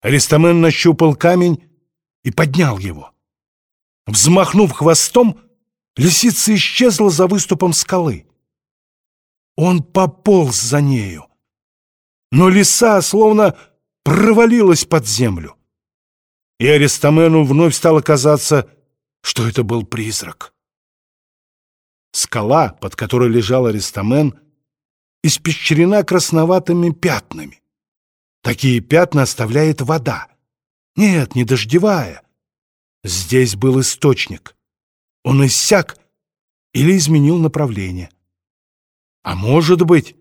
Аристамен нащупал камень и поднял его. Взмахнув хвостом, лисица исчезла за выступом скалы. Он пополз за нею, но лиса словно провалилась под землю. И Аристамену вновь стало казаться, что это был призрак. Скала, под которой лежал Аристамен, испещрена красноватыми пятнами. Такие пятна оставляет вода. Нет, не дождевая. Здесь был источник. Он иссяк или изменил направление. А может быть,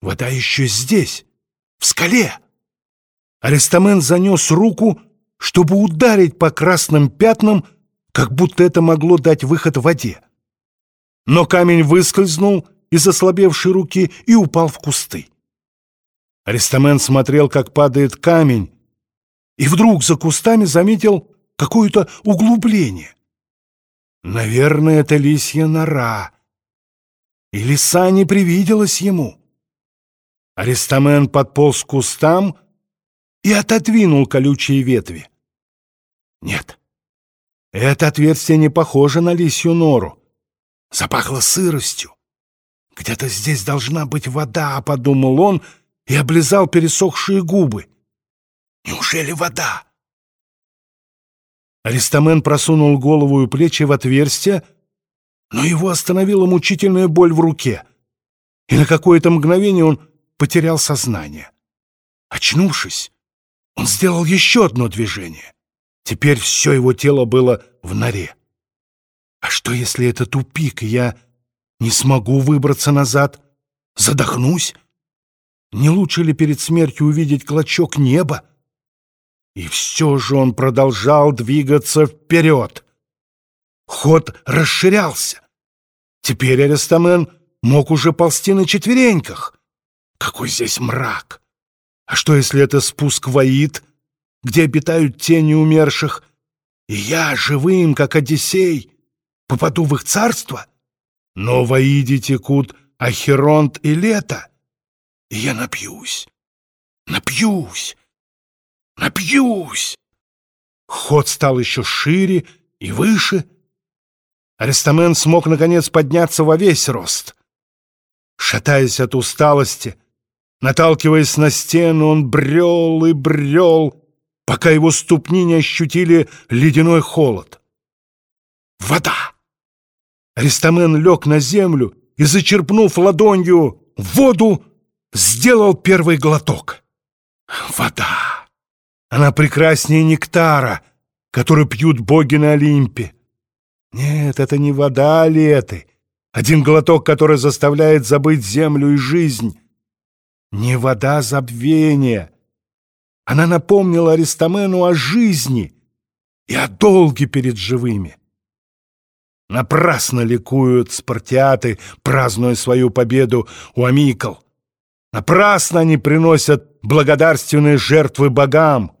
вода еще здесь, в скале. Арестамен занес руку, чтобы ударить по красным пятнам, как будто это могло дать выход воде. Но камень выскользнул из ослабевшей руки и упал в кусты. Арестамен смотрел, как падает камень, и вдруг за кустами заметил какое-то углубление. Наверное, это лисья нора. И лиса не привиделась ему. Арестамен подполз к кустам и отодвинул колючие ветви. Нет, это отверстие не похоже на лисью нору. Запахло сыростью. Где-то здесь должна быть вода, подумал он и облизал пересохшие губы. Неужели вода? Аристамен просунул голову и плечи в отверстие, но его остановила мучительная боль в руке, и на какое-то мгновение он потерял сознание. Очнувшись, он сделал еще одно движение. Теперь все его тело было в норе. А что, если это тупик, и я не смогу выбраться назад? Задохнусь? Не лучше ли перед смертью увидеть клочок неба? И все же он продолжал двигаться вперед. Ход расширялся. Теперь Арестамен мог уже ползти на четвереньках. Какой здесь мрак! А что, если это спуск в Аид, где обитают тени умерших, и я, живым, как Одиссей, попаду в их царство? Но в Аиде текут Ахеронт и Лето, и я напьюсь, напьюсь, напьюсь. Ход стал еще шире и выше. Арестамен смог, наконец, подняться во весь рост. Шатаясь от усталости, наталкиваясь на стену, он брел и брел, пока его ступни не ощутили ледяной холод. Вода! Арестамен лег на землю и, зачерпнув ладонью воду, сделал первый глоток. Вода! Она прекраснее нектара, который пьют боги на Олимпе. Нет, это не вода Леты, один глоток, который заставляет забыть землю и жизнь. Не вода забвения. Она напомнила Аристамену о жизни и о долге перед живыми. Напрасно ликуют спартиаты, празднуя свою победу у Амикл. Напрасно они приносят благодарственные жертвы богам.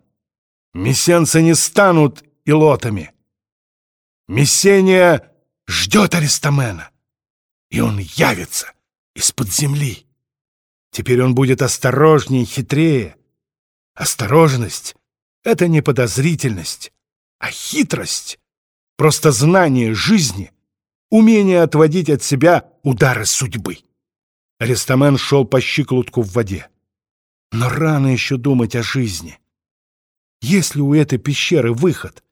Мессенцы не станут илотами. Мессения ждет Аристомена, и он явится из-под земли. Теперь он будет осторожнее и хитрее. Осторожность — это не подозрительность, а хитрость, просто знание жизни, умение отводить от себя удары судьбы. Аристамен шел по щиколотку в воде. Но рано еще думать о жизни. Есть ли у этой пещеры выход?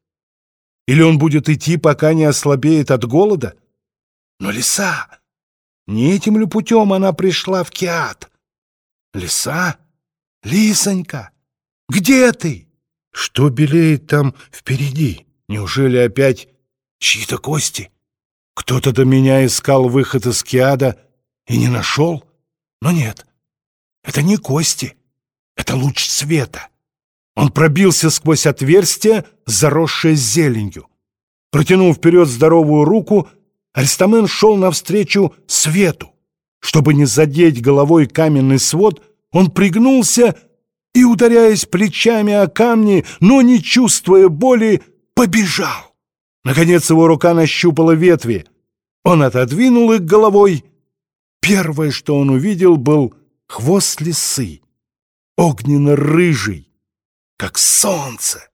Или он будет идти, пока не ослабеет от голода? Но лиса... Не этим ли путем она пришла в Киат? Лиса? Лисонька? Где ты? Что белеет там впереди? Неужели опять чьи-то кости? Кто-то до меня искал выход из Киада и не нашел? Но нет, это не кости, это луч света. Он пробился сквозь отверстие, заросшее зеленью. Протянув вперед здоровую руку, Аристамен шел навстречу свету. Чтобы не задеть головой каменный свод, он пригнулся и, ударяясь плечами о камни, но не чувствуя боли, побежал. Наконец его рука нащупала ветви. Он отодвинул их головой. Первое, что он увидел, был хвост лисы, огненно-рыжий, как солнце,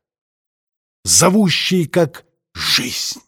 зовущие, как жизнь.